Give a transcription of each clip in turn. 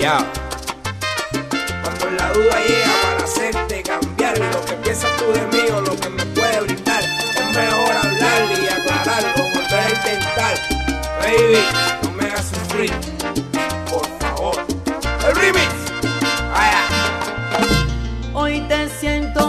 Cuando la duda llega para hacerte cambiar lo que piensas tú de mí o lo que me puede brindar, es mejor hablar y aclarar o volver a intentar. Baby, no me hagas sufrir, por favor. El remix. Allá. Hoy te siento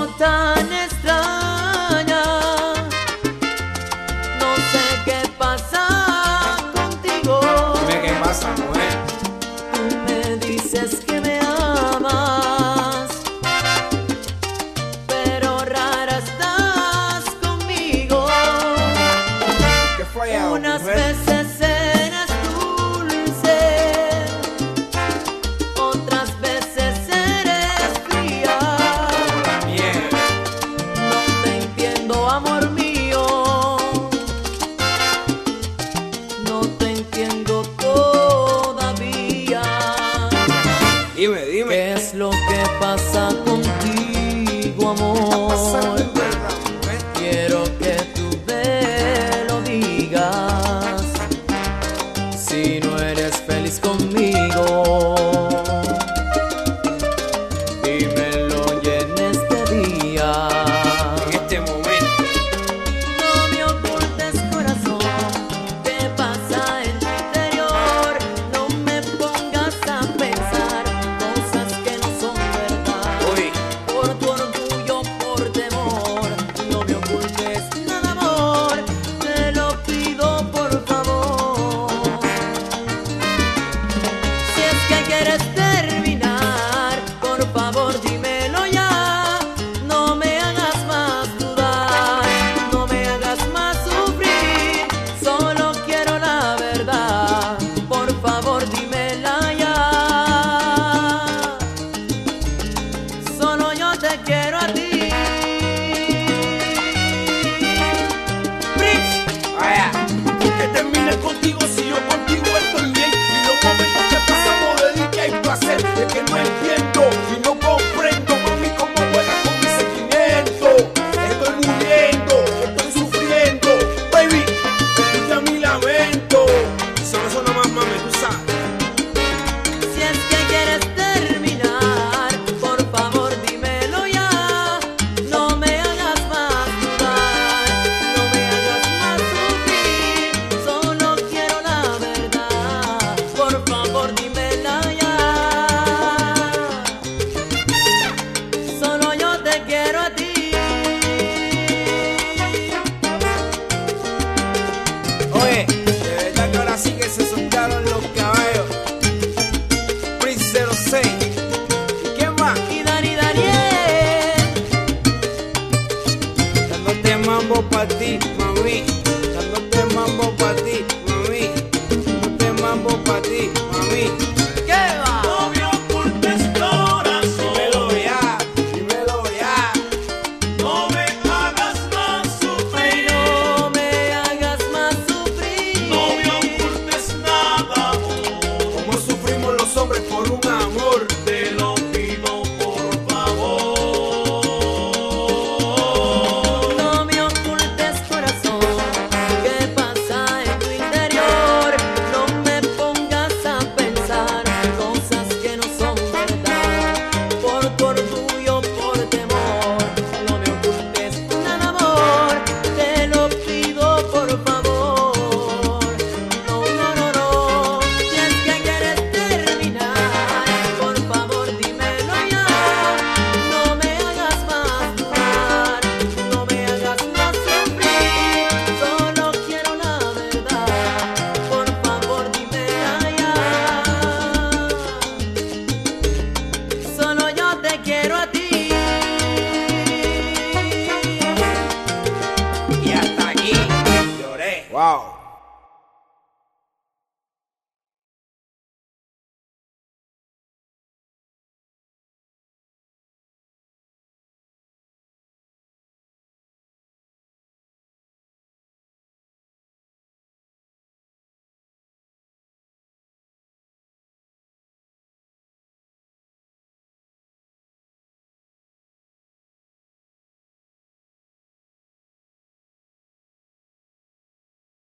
feliz conmigo. we